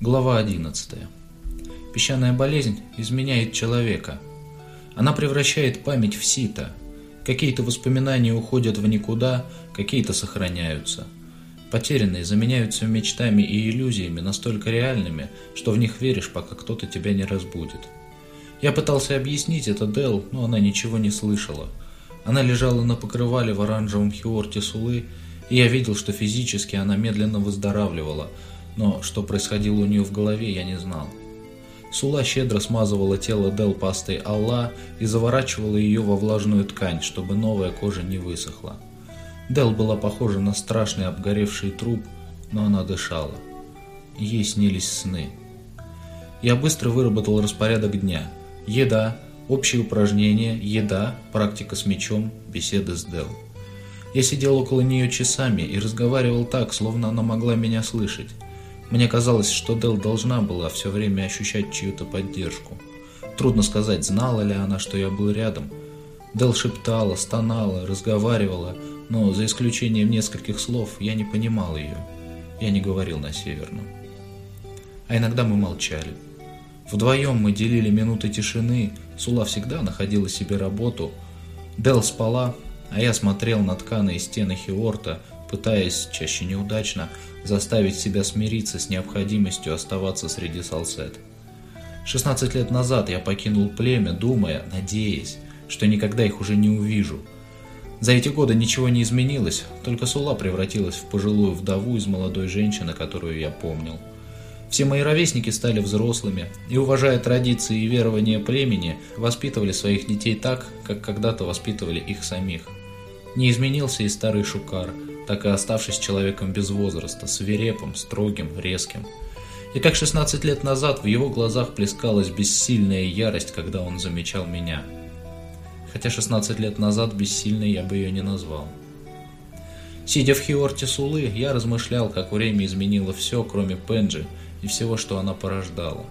Глава 11. Песчаная болезнь изменяет человека. Она превращает память в сито. Какие-то воспоминания уходят в никуда, какие-то сохраняются. Потерянные заменяются мечтами и иллюзиями настолько реальными, что в них веришь, пока кто-то тебя не разбудит. Я пытался объяснить это Дел, но она ничего не слышала. Она лежала на покрывале в оранжевом хиорте Сулы, и я видел, что физически она медленно выздоравливала – но что происходило у нее в голове, я не знал. Сула щедро смазывала тело Дел пастой Алла и заворачивала ее во влажную ткань, чтобы новая кожа не высохла. Дел была похожа на страшный обгоревший труп, но она дышала. Ей снились сны. Я быстро выработал распорядок дня. Еда, общие упражнения, еда, практика с мечом, беседы с Дел. Я сидел около нее часами и разговаривал так, словно она могла меня слышать. Мне казалось, что Дел должна была все время ощущать чью-то поддержку. Трудно сказать, знала ли она, что я был рядом. Дел шептала, стонала, разговаривала, но за исключением нескольких слов я не понимал ее. Я не говорил на северном. А иногда мы молчали. Вдвоем мы делили минуты тишины, Сула всегда находила себе работу. Дел спала, а я смотрел на тканые стены Хиорта, пытаясь, чаще неудачно, заставить себя смириться с необходимостью оставаться среди салсет. 16 лет назад я покинул племя, думая, надеясь, что никогда их уже не увижу. За эти годы ничего не изменилось, только Сула превратилась в пожилую вдову из молодой женщины, которую я помнил. Все мои ровесники стали взрослыми и, уважая традиции и верования племени, воспитывали своих детей так, как когда-то воспитывали их самих. Не изменился и старый Шукар – так и оставшись человеком без возраста, свирепым, строгим, резким. И как 16 лет назад в его глазах плескалась бессильная ярость, когда он замечал меня. Хотя 16 лет назад бессильной я бы ее не назвал. Сидя в Хиорте Сулы, я размышлял, как время изменило все, кроме Пенджи и всего, что она порождала.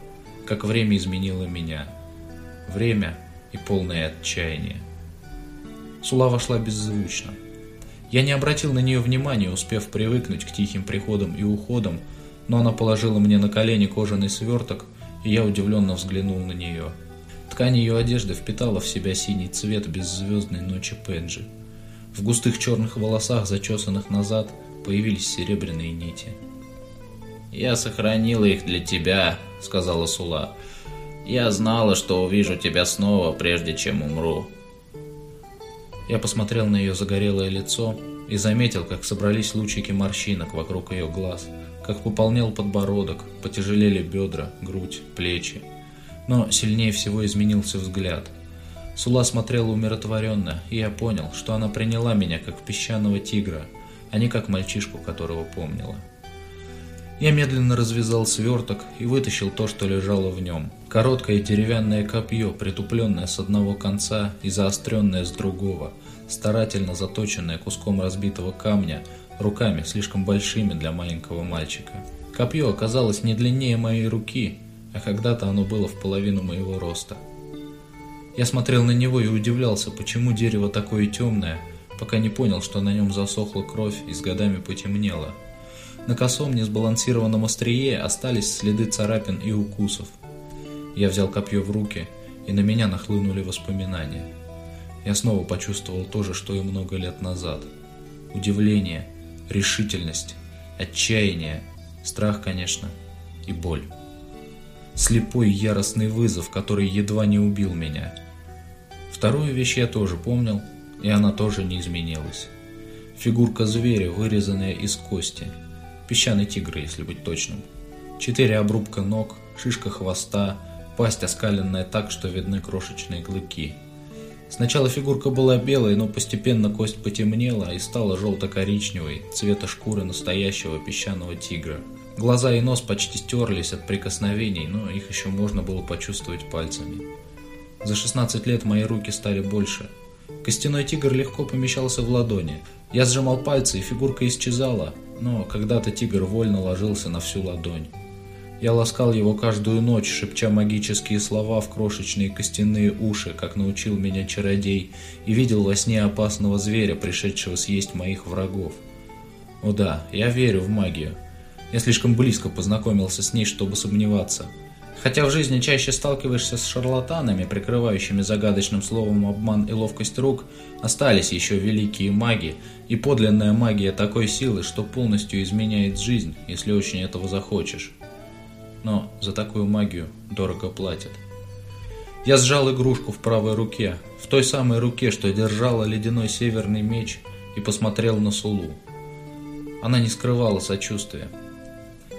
Как время изменило меня. Время и полное отчаяние. Сула вошла беззвучно. Я не обратил на нее внимания, успев привыкнуть к тихим приходам и уходам, но она положила мне на колени кожаный сверток, и я удивленно взглянул на нее. Ткань ее одежды впитала в себя синий цвет беззвездной ночи Пенджи. В густых черных волосах, зачесанных назад, появились серебряные нити. «Я сохранила их для тебя», — сказала Сула. «Я знала, что увижу тебя снова, прежде чем умру». Я посмотрел на ее загорелое лицо и заметил, как собрались лучики морщинок вокруг ее глаз, как пополнел подбородок, потяжелели бедра, грудь, плечи. Но сильнее всего изменился взгляд. Сула смотрела умиротворенно, и я понял, что она приняла меня как песчаного тигра, а не как мальчишку, которого помнила. Я медленно развязал сверток и вытащил то, что лежало в нем. Короткое деревянное копье, притупленное с одного конца и заостренное с другого, старательно заточенное куском разбитого камня, руками слишком большими для маленького мальчика. Копье оказалось не длиннее моей руки, а когда-то оно было в половину моего роста. Я смотрел на него и удивлялся, почему дерево такое темное, пока не понял, что на нем засохла кровь и с годами потемнело. На косом несбалансированном острие остались следы царапин и укусов. Я взял копье в руки, и на меня нахлынули воспоминания. Я снова почувствовал то же, что и много лет назад. Удивление, решительность, отчаяние, страх, конечно, и боль. Слепой яростный вызов, который едва не убил меня. Вторую вещь я тоже помнил, и она тоже не изменилась. Фигурка зверя, вырезанная из кости – Песчаный тигр, если быть точным. Четыре обрубка ног, шишка хвоста, пасть оскаленная так, что видны крошечные клыки. Сначала фигурка была белой, но постепенно кость потемнела и стала желто-коричневой, цвета шкуры настоящего песчаного тигра. Глаза и нос почти стерлись от прикосновений, но их еще можно было почувствовать пальцами. За 16 лет мои руки стали больше. Костяной тигр легко помещался в ладони. Я сжимал пальцы, и фигурка исчезала, но когда-то тигр вольно ложился на всю ладонь. Я ласкал его каждую ночь, шепча магические слова в крошечные костяные уши, как научил меня чародей, и видел во сне опасного зверя, пришедшего съесть моих врагов. О да, я верю в магию. Я слишком близко познакомился с ней, чтобы сомневаться. Хотя в жизни чаще сталкиваешься с шарлатанами, прикрывающими загадочным словом обман и ловкость рук, остались еще великие маги и подлинная магия такой силы, что полностью изменяет жизнь, если очень этого захочешь. Но за такую магию дорого платят. Я сжал игрушку в правой руке, в той самой руке, что держала ледяной северный меч, и посмотрел на Сулу. Она не скрывала сочувствия.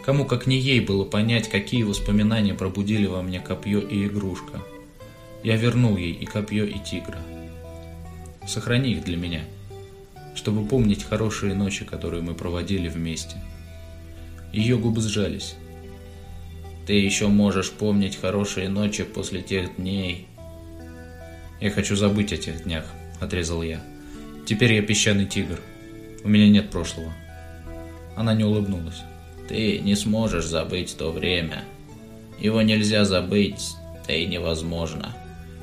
Кому как не ей было понять, какие воспоминания пробудили во мне копье и игрушка. Я вернул ей и копье, и тигра. Сохрани их для меня, чтобы помнить хорошие ночи, которые мы проводили вместе. Ее губы сжались. Ты еще можешь помнить хорошие ночи после тех дней. Я хочу забыть о тех днях, отрезал я. Теперь я песчаный тигр. У меня нет прошлого. Она не улыбнулась. Ты не сможешь забыть то время. Его нельзя забыть, да и невозможно.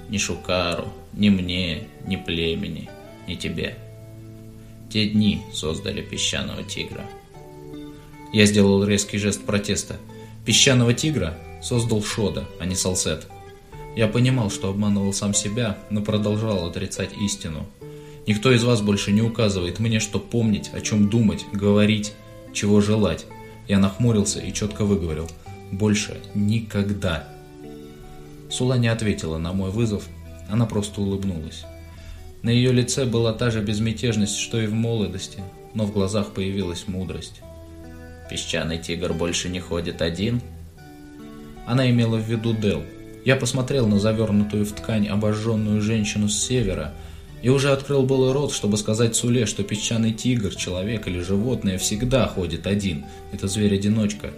Ни Шукару, ни мне, ни племени, ни тебе. Те дни создали песчаного тигра. Я сделал резкий жест протеста. Песчаного тигра создал Шода, а не Салсет. Я понимал, что обманывал сам себя, но продолжал отрицать истину. Никто из вас больше не указывает мне, что помнить, о чем думать, говорить, чего желать. Я нахмурился и четко выговорил. Больше никогда. Сула не ответила на мой вызов, она просто улыбнулась. На ее лице была та же безмятежность, что и в молодости, но в глазах появилась мудрость. «Песчаный тигр больше не ходит один?» Она имела в виду Дел. Я посмотрел на завернутую в ткань обожженную женщину с севера и уже открыл был рот, чтобы сказать Суле, что песчаный тигр, человек или животное всегда ходит один. Это зверь-одиночка.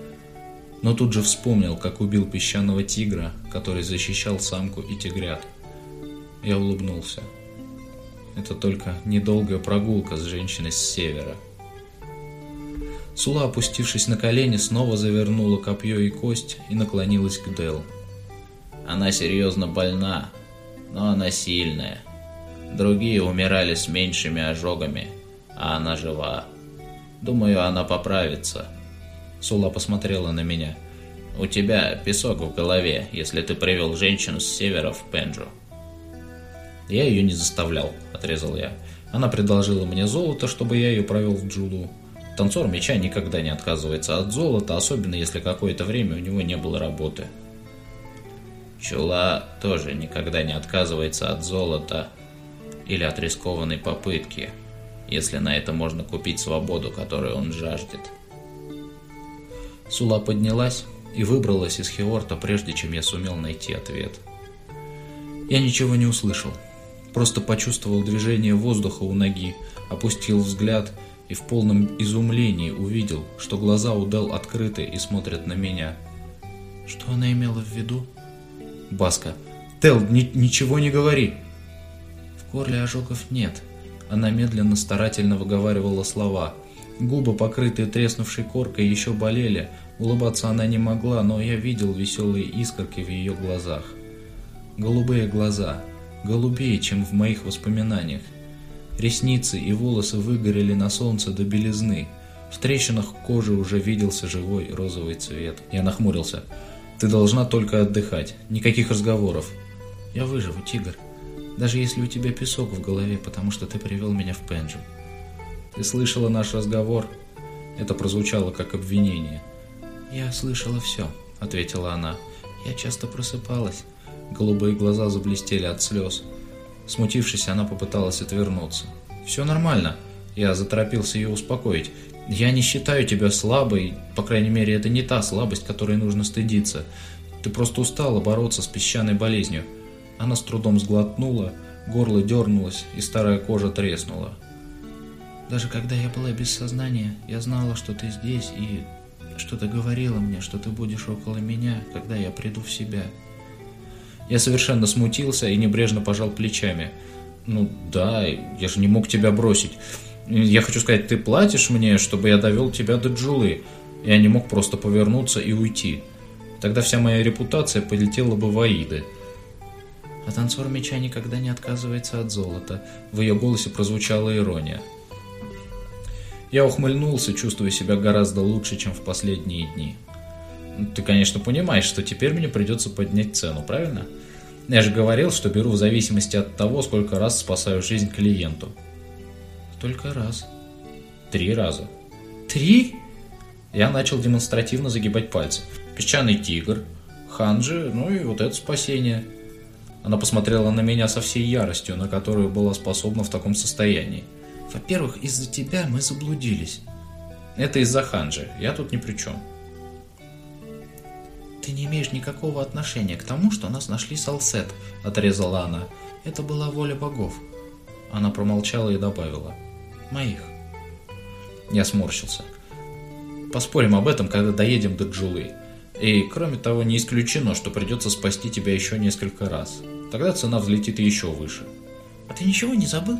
Но тут же вспомнил, как убил песчаного тигра, который защищал самку и тигрят. Я улыбнулся. Это только недолгая прогулка с женщиной с севера. Сула, опустившись на колени, снова завернула копье и кость и наклонилась к Дел. Она серьезно больна, но она сильная. Другие умирали с меньшими ожогами, а она жива. Думаю, она поправится. Сула посмотрела на меня. У тебя песок в голове, если ты привел женщину с севера в Пенджу. Я ее не заставлял, отрезал я. Она предложила мне золото, чтобы я ее провел в Джулу. Танцор меча никогда не отказывается от золота, особенно если какое-то время у него не было работы. Чула тоже никогда не отказывается от золота или от рискованной попытки, если на это можно купить свободу, которую он жаждет. Сула поднялась и выбралась из Хеорта, прежде чем я сумел найти ответ. Я ничего не услышал, просто почувствовал движение воздуха у ноги, опустил взгляд и в полном изумлении увидел, что глаза у Дел открыты и смотрят на меня. Что она имела в виду? Баска. Тел, ни ничего не говори. В горле ожогов нет. Она медленно, старательно выговаривала слова. Губы, покрытые треснувшей коркой, еще болели. Улыбаться она не могла, но я видел веселые искорки в ее глазах. Голубые глаза. Голубее, чем в моих воспоминаниях. Ресницы и волосы выгорели на солнце до белизны. В трещинах кожи уже виделся живой розовый цвет. Я нахмурился. «Ты должна только отдыхать. Никаких разговоров». «Я выживу, тигр. Даже если у тебя песок в голове, потому что ты привел меня в Пенджу». «Ты слышала наш разговор?» Это прозвучало как обвинение. «Я слышала все», — ответила она. «Я часто просыпалась». Голубые глаза заблестели от слез. Смутившись, она попыталась отвернуться. «Все нормально». Я заторопился ее успокоить. «Я не считаю тебя слабой, по крайней мере, это не та слабость, которой нужно стыдиться. Ты просто устала бороться с песчаной болезнью». Она с трудом сглотнула, горло дернулось, и старая кожа треснула. «Даже когда я была без сознания, я знала, что ты здесь, и что ты говорила мне, что ты будешь около меня, когда я приду в себя». Я совершенно смутился и небрежно пожал плечами. «Ну да, я же не мог тебя бросить. Я хочу сказать, ты платишь мне, чтобы я довел тебя до Джулы. Я не мог просто повернуться и уйти. Тогда вся моя репутация полетела бы в Аиды». А танцор меча никогда не отказывается от золота. В ее голосе прозвучала ирония. Я ухмыльнулся, чувствуя себя гораздо лучше, чем в последние дни. Ты, конечно, понимаешь, что теперь мне придется поднять цену, правильно? Я же говорил, что беру в зависимости от того, сколько раз спасаю жизнь клиенту. Только раз. Три раза. Три? Я начал демонстративно загибать пальцы. Песчаный тигр, ханджи, ну и вот это спасение. Она посмотрела на меня со всей яростью, на которую была способна в таком состоянии. Во-первых, из-за тебя мы заблудились. Это из-за ханджи, я тут ни при чем. Ты не имеешь никакого отношения к тому, что нас нашли Салсет, отрезала она. Это была воля богов. Она промолчала и добавила. Моих. Я сморщился. Поспорим об этом, когда доедем до Джулы. И, кроме того, не исключено, что придется спасти тебя еще несколько раз. Тогда цена взлетит еще выше. А ты ничего не забыл?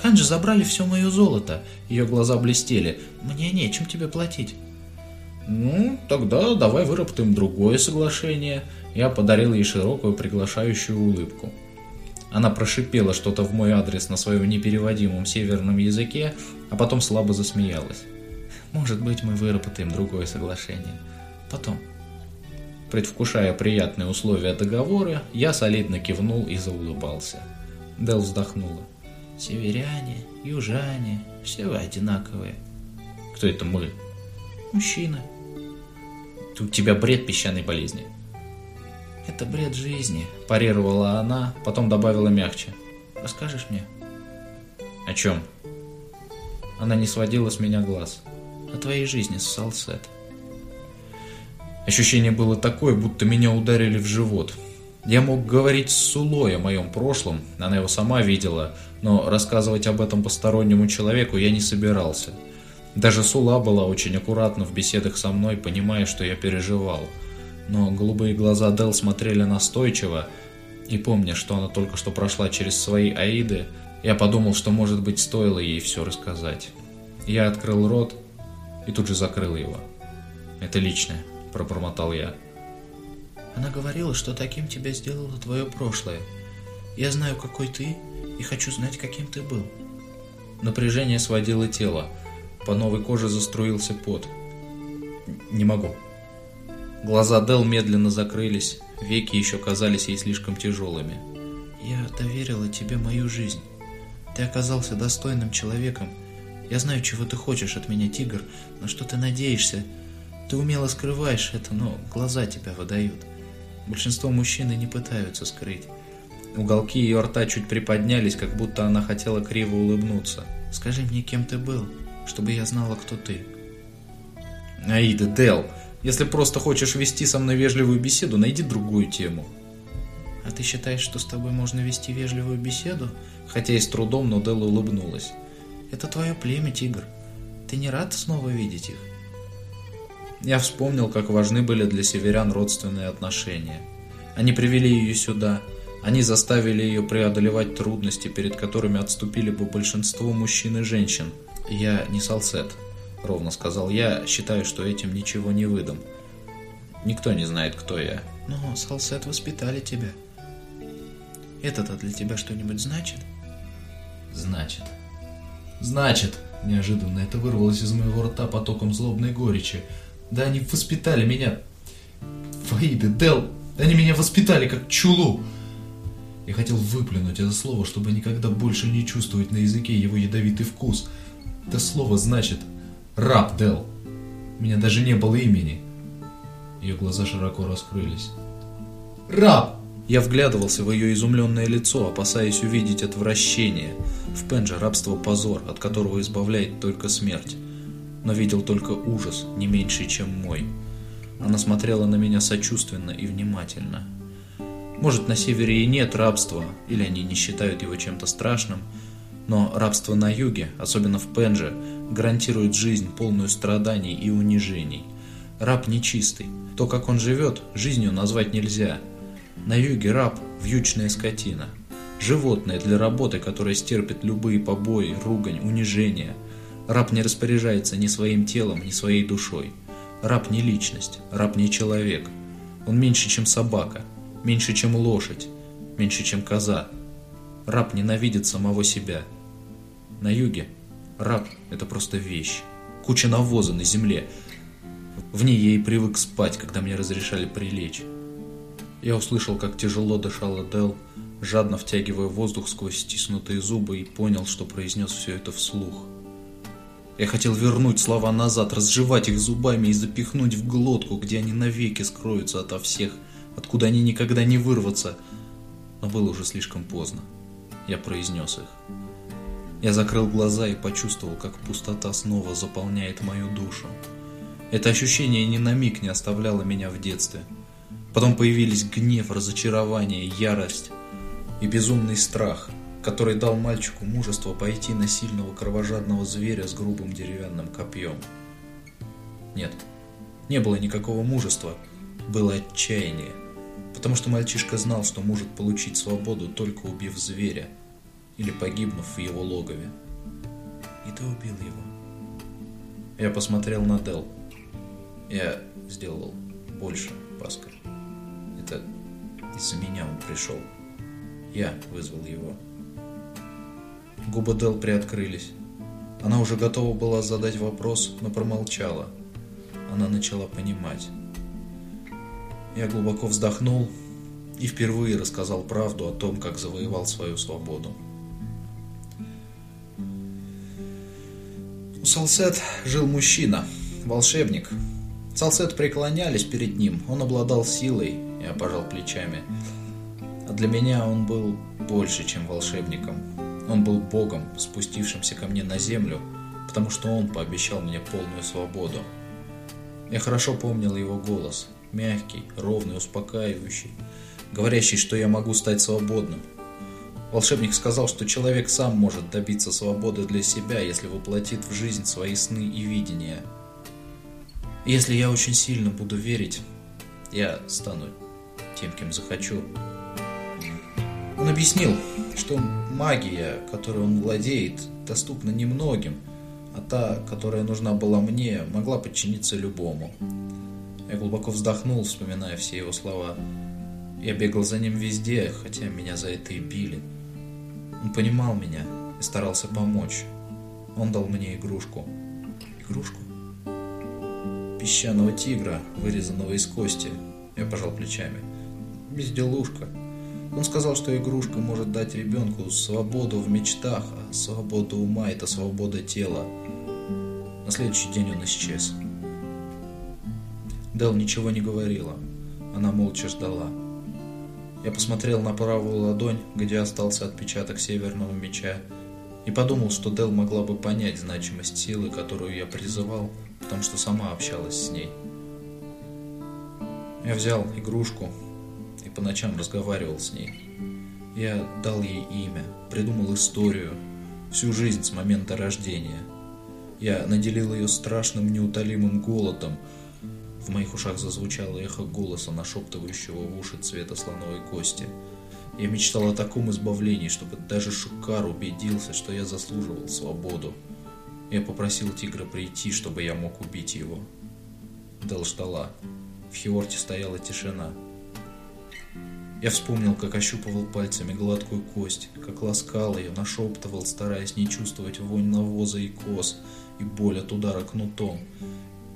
Ханжи забрали все мое золото. Ее глаза блестели. Мне нечем тебе платить. Ну, тогда давай выработаем другое соглашение. Я подарил ей широкую приглашающую улыбку. Она прошипела что-то в мой адрес на своем непереводимом северном языке, а потом слабо засмеялась. Может быть, мы выработаем другое соглашение. Потом. Предвкушая приятные условия договора, я солидно кивнул и заулыбался. Дел вздохнула. Северяне, южане, все вы одинаковые. Кто это мы? Мужчина. У тебя бред песчаной болезни. Это бред жизни, парировала она, потом добавила мягче. Расскажешь мне? О чем? Она не сводила с меня глаз. О твоей жизни Салсет. Ощущение было такое, будто меня ударили в живот. Я мог говорить с Сулой о моем прошлом, она его сама видела, но рассказывать об этом постороннему человеку я не собирался. Даже Сула была очень аккуратна в беседах со мной, понимая, что я переживал. Но голубые глаза Дел смотрели настойчиво, и помня, что она только что прошла через свои аиды, я подумал, что, может быть, стоило ей все рассказать. Я открыл рот и тут же закрыл его. Это личное пробормотал я. Она говорила, что таким тебя сделало твое прошлое. Я знаю, какой ты, и хочу знать, каким ты был. Напряжение сводило тело. По новой коже заструился пот. Не могу. Глаза Дел медленно закрылись, веки еще казались ей слишком тяжелыми. Я доверила тебе мою жизнь. Ты оказался достойным человеком. Я знаю, чего ты хочешь от меня, тигр, но что ты надеешься, ты умело скрываешь это, но глаза тебя выдают. Большинство мужчин и не пытаются скрыть. Уголки ее рта чуть приподнялись, как будто она хотела криво улыбнуться. «Скажи мне, кем ты был, чтобы я знала, кто ты». «Аида, Дел, если просто хочешь вести со мной вежливую беседу, найди другую тему». «А ты считаешь, что с тобой можно вести вежливую беседу?» Хотя и с трудом, но Дел улыбнулась. «Это твое племя, тигр. Ты не рад снова видеть их?» Я вспомнил, как важны были для северян родственные отношения. Они привели ее сюда, они заставили ее преодолевать трудности, перед которыми отступили бы большинство мужчин и женщин. «Я не салсет», — ровно сказал я, считаю, что этим ничего не выдам. Никто не знает, кто я. Но салсет воспитали тебя. Это-то для тебя что-нибудь значит? Значит. Значит. Неожиданно это вырвалось из моего рта потоком злобной горечи. Да они воспитали меня. Фаиды, Дел, они меня воспитали как чулу. Я хотел выплюнуть это слово, чтобы никогда больше не чувствовать на языке его ядовитый вкус. Это слово значит «раб, Дел». У меня даже не было имени. Ее глаза широко раскрылись. «Раб!» Я вглядывался в ее изумленное лицо, опасаясь увидеть отвращение. В Пенже рабство позор, от которого избавляет только смерть но видел только ужас, не меньший, чем мой. Она смотрела на меня сочувственно и внимательно. Может, на севере и нет рабства, или они не считают его чем-то страшным, но рабство на юге, особенно в Пенже, гарантирует жизнь, полную страданий и унижений. Раб нечистый. То, как он живет, жизнью назвать нельзя. На юге раб – вьючная скотина. Животное для работы, которое стерпит любые побои, ругань, унижения – Раб не распоряжается ни своим телом, ни своей душой. Раб не личность, раб не человек. Он меньше, чем собака, меньше, чем лошадь, меньше, чем коза. Раб ненавидит самого себя. На юге Раб – это просто вещь. Куча навоза на земле. В ней я и привык спать, когда мне разрешали прилечь. Я услышал, как тяжело дышала Дел, жадно втягивая воздух сквозь стиснутые зубы и понял, что произнес все это вслух. Я хотел вернуть слова назад, разжевать их зубами и запихнуть в глотку, где они навеки скроются ото всех, откуда они никогда не вырвутся. Но было уже слишком поздно. Я произнес их. Я закрыл глаза и почувствовал, как пустота снова заполняет мою душу. Это ощущение ни на миг не оставляло меня в детстве. Потом появились гнев, разочарование, ярость и безумный страх – который дал мальчику мужество пойти на сильного кровожадного зверя с грубым деревянным копьем. Нет, не было никакого мужества, было отчаяние, потому что мальчишка знал, что может получить свободу, только убив зверя или погибнув в его логове. И ты убил его. Я посмотрел на Дел. Я сделал больше, Паскаль. Это из-за меня он пришел. Я вызвал его. Губы Дел приоткрылись. Она уже готова была задать вопрос, но промолчала. Она начала понимать. Я глубоко вздохнул и впервые рассказал правду о том, как завоевал свою свободу. У Салсет жил мужчина, волшебник. Салсет преклонялись перед ним, он обладал силой, я пожал плечами. А для меня он был больше, чем волшебником. Он был Богом, спустившимся ко мне на землю, потому что Он пообещал мне полную свободу. Я хорошо помнил его голос, мягкий, ровный, успокаивающий, говорящий, что я могу стать свободным. Волшебник сказал, что человек сам может добиться свободы для себя, если воплотит в жизнь свои сны и видения. если я очень сильно буду верить, я стану тем, кем захочу. Он объяснил, что магия, которой он владеет, доступна немногим, а та, которая нужна была мне, могла подчиниться любому. Я глубоко вздохнул, вспоминая все его слова. Я бегал за ним везде, хотя меня за это и били. Он понимал меня и старался помочь. Он дал мне игрушку. Игрушку? Песчаного тигра, вырезанного из кости. Я пожал плечами. Безделушка. Он сказал, что игрушка может дать ребенку свободу в мечтах, а свобода ума – это свобода тела. На следующий день он исчез. Дел ничего не говорила. Она молча ждала. Я посмотрел на правую ладонь, где остался отпечаток северного меча, и подумал, что Дел могла бы понять значимость силы, которую я призывал, потому что сама общалась с ней. Я взял игрушку, по ночам разговаривал с ней. Я дал ей имя, придумал историю, всю жизнь с момента рождения. Я наделил ее страшным неутолимым голодом. В моих ушах зазвучало эхо голоса, нашептывающего в уши цвета слоновой кости. Я мечтал о таком избавлении, чтобы даже Шукар убедился, что я заслуживал свободу. Я попросил тигра прийти, чтобы я мог убить его. Дел ждала. В Хиорте стояла тишина. Я вспомнил, как ощупывал пальцами гладкую кость, как ласкал ее, нашептывал, стараясь не чувствовать вонь навоза и кос и боль от удара кнутом.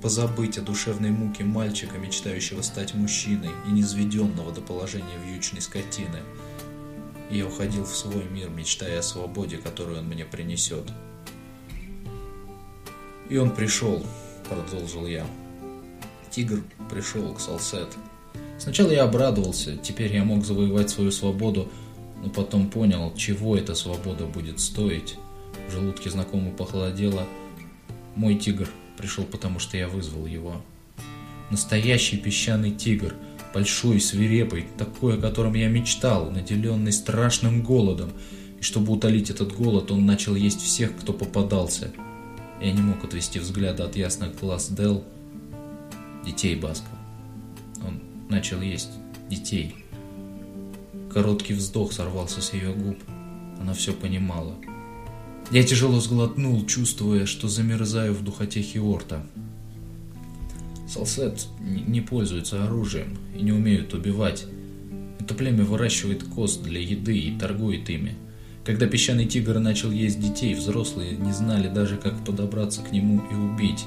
Позабыть о душевной муке мальчика, мечтающего стать мужчиной и низведенного до положения вьючной скотины. И я уходил в свой мир, мечтая о свободе, которую он мне принесет. И он пришел, продолжил я. Тигр пришел к Салсет. Сначала я обрадовался, теперь я мог завоевать свою свободу, но потом понял, чего эта свобода будет стоить. В желудке знакомо похолодело. Мой тигр пришел потому, что я вызвал его. Настоящий песчаный тигр, большой, свирепый, такой, о котором я мечтал, наделенный страшным голодом. И чтобы утолить этот голод, он начал есть всех, кто попадался. Я не мог отвести взгляда от ясных глаз Дел, детей Баска начал есть детей. Короткий вздох сорвался с ее губ. Она все понимала. Я тяжело сглотнул, чувствуя, что замерзаю в духоте Хиорта. Салсет не пользуется оружием и не умеют убивать. Это племя выращивает коз для еды и торгует ими. Когда песчаный тигр начал есть детей, взрослые не знали даже, как подобраться к нему и убить.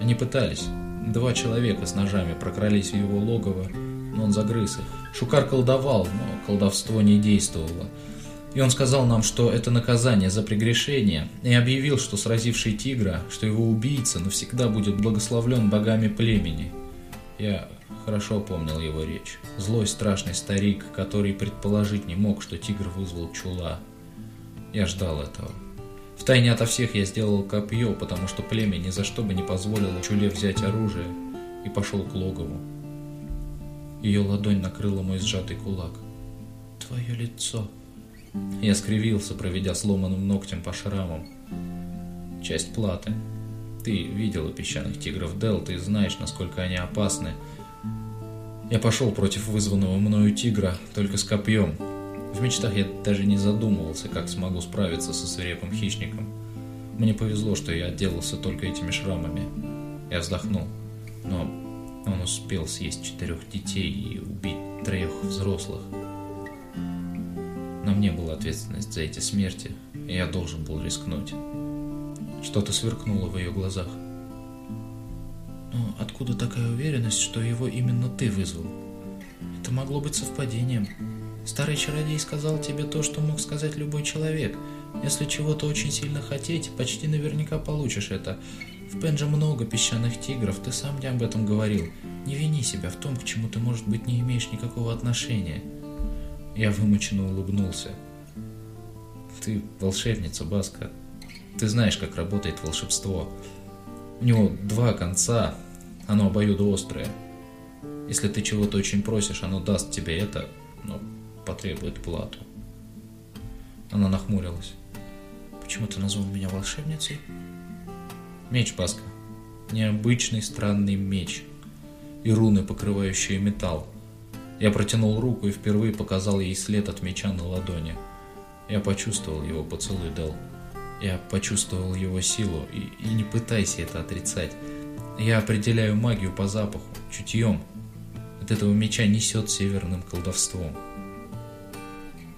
Они пытались. Два человека с ножами прокрались в его логово, но он загрыз их. Шукар колдовал, но колдовство не действовало. И он сказал нам, что это наказание за прегрешение, и объявил, что сразивший тигра, что его убийца навсегда будет благословлен богами племени. Я хорошо помнил его речь. Злой страшный старик, который предположить не мог, что тигр вызвал чула. Я ждал этого. Втайне ото всех я сделал копье, потому что племя ни за что бы не позволило чуле взять оружие, и пошел к логову. Ее ладонь накрыла мой сжатый кулак. «Твое лицо!» Я скривился, проведя сломанным ногтем по шрамам. Часть платы. Ты видела песчаных тигров Дел, ты знаешь, насколько они опасны. Я пошел против вызванного мною тигра только с копьем. В мечтах я даже не задумывался, как смогу справиться со свирепым хищником. Мне повезло, что я отделался только этими шрамами. Я вздохнул, но он успел съесть четырех детей и убить трех взрослых. На мне была ответственность за эти смерти, и я должен был рискнуть. Что-то сверкнуло в ее глазах. Но откуда такая уверенность, что его именно ты вызвал? Это могло быть совпадением. Старый чародей сказал тебе то, что мог сказать любой человек. Если чего-то очень сильно хотеть, почти наверняка получишь это. В Пенже много песчаных тигров, ты сам мне об этом говорил. Не вини себя в том, к чему ты, может быть, не имеешь никакого отношения. Я вымученно улыбнулся. Ты волшебница, Баска. Ты знаешь, как работает волшебство. У него два конца, оно обоюдоострое. Если ты чего-то очень просишь, оно даст тебе это, но потребует плату. Она нахмурилась. Почему ты назвал меня волшебницей? Меч, Баска. Необычный странный меч. И руны, покрывающие металл. Я протянул руку и впервые показал ей след от меча на ладони. Я почувствовал его поцелуй Дел. Я почувствовал его силу, и, и не пытайся это отрицать. Я определяю магию по запаху, чутьем. От этого меча несет северным колдовством.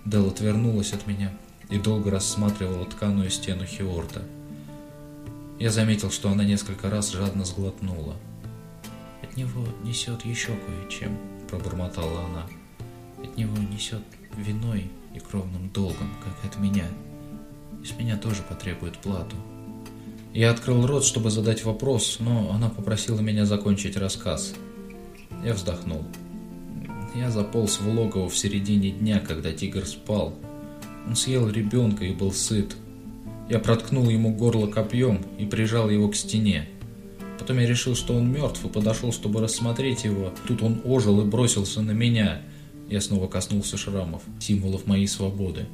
Дел отвернулась от меня и долго рассматривала тканую стену Хиорта. Я заметил, что она несколько раз жадно сглотнула. От него несет еще кое-чем пробормотала она. От него несет виной и кровным долгом, как от меня. И с меня тоже потребует плату. Я открыл рот, чтобы задать вопрос, но она попросила меня закончить рассказ. Я вздохнул. Я заполз в логово в середине дня, когда тигр спал. Он съел ребенка и был сыт. Я проткнул ему горло копьем и прижал его к стене. Потом я решил, что он мертв, и подошел, чтобы рассмотреть его. Тут он ожил и бросился на меня. Я снова коснулся шрамов, символов моей свободы.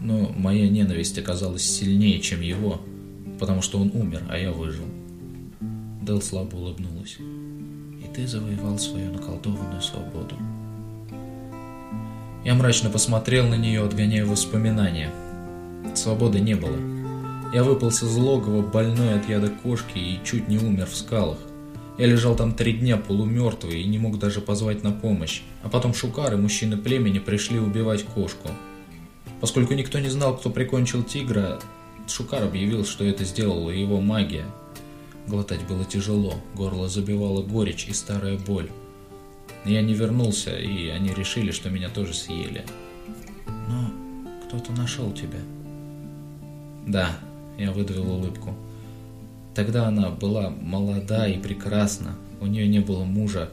Но моя ненависть оказалась сильнее, чем его, потому что он умер, а я выжил. Дел слабо улыбнулась. Ты завоевал свою наколдованную свободу. Я мрачно посмотрел на нее, отгоняя воспоминания. Свободы не было. Я выпался из логова, больной от яда кошки, и чуть не умер в скалах. Я лежал там три дня полумертвый и не мог даже позвать на помощь. А потом шукары, мужчины племени, пришли убивать кошку. Поскольку никто не знал, кто прикончил тигра, Шукар объявил, что это сделала его магия. Глотать было тяжело, горло забивало горечь и старая боль. Я не вернулся, и они решили, что меня тоже съели. Но кто-то нашел тебя. Да, я выдавил улыбку. Тогда она была молода и прекрасна, у нее не было мужа.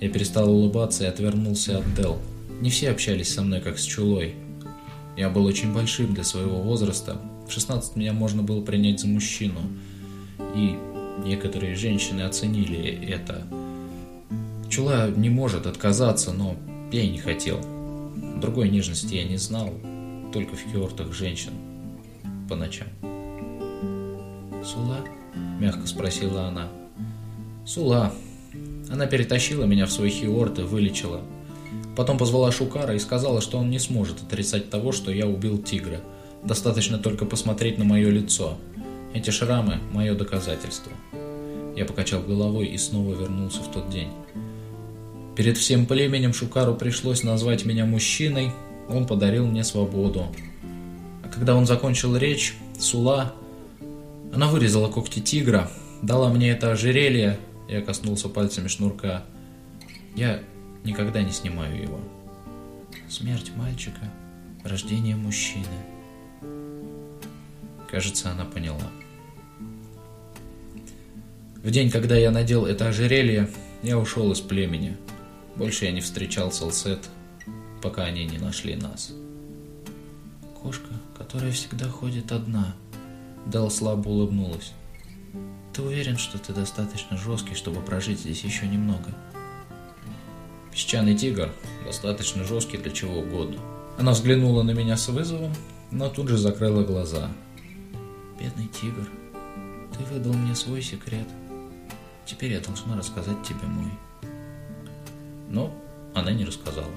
Я перестал улыбаться и отвернулся от Дел. Не все общались со мной, как с чулой. Я был очень большим для своего возраста. В 16 меня можно было принять за мужчину. И некоторые женщины оценили это. Чула не может отказаться, но я и не хотел. Другой нежности я не знал, только в хиортах женщин по ночам. «Сула?» – мягко спросила она. «Сула. Она перетащила меня в свой хиорт и вылечила. Потом позвала Шукара и сказала, что он не сможет отрицать того, что я убил тигра. Достаточно только посмотреть на мое лицо. Эти шрамы – мое доказательство». Я покачал головой и снова вернулся в тот день. Перед всем племенем Шукару пришлось назвать меня мужчиной, он подарил мне свободу. Когда он закончил речь, Сула, она вырезала когти тигра, дала мне это ожерелье, я коснулся пальцами шнурка. Я никогда не снимаю его. Смерть мальчика, рождение мужчины. Кажется, она поняла. В день, когда я надел это ожерелье, я ушел из племени. Больше я не встречал Салсет, пока они не нашли нас. Кошка, которая всегда ходит одна. Дал слабо улыбнулась. Ты уверен, что ты достаточно жесткий, чтобы прожить здесь еще немного? Песчаный тигр достаточно жесткий для чего угодно. Она взглянула на меня с вызовом, но тут же закрыла глаза. Бедный тигр, ты выдал мне свой секрет. Теперь я должна рассказать тебе мой. Но она не рассказала.